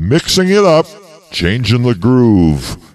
mixing it up, changing the groove.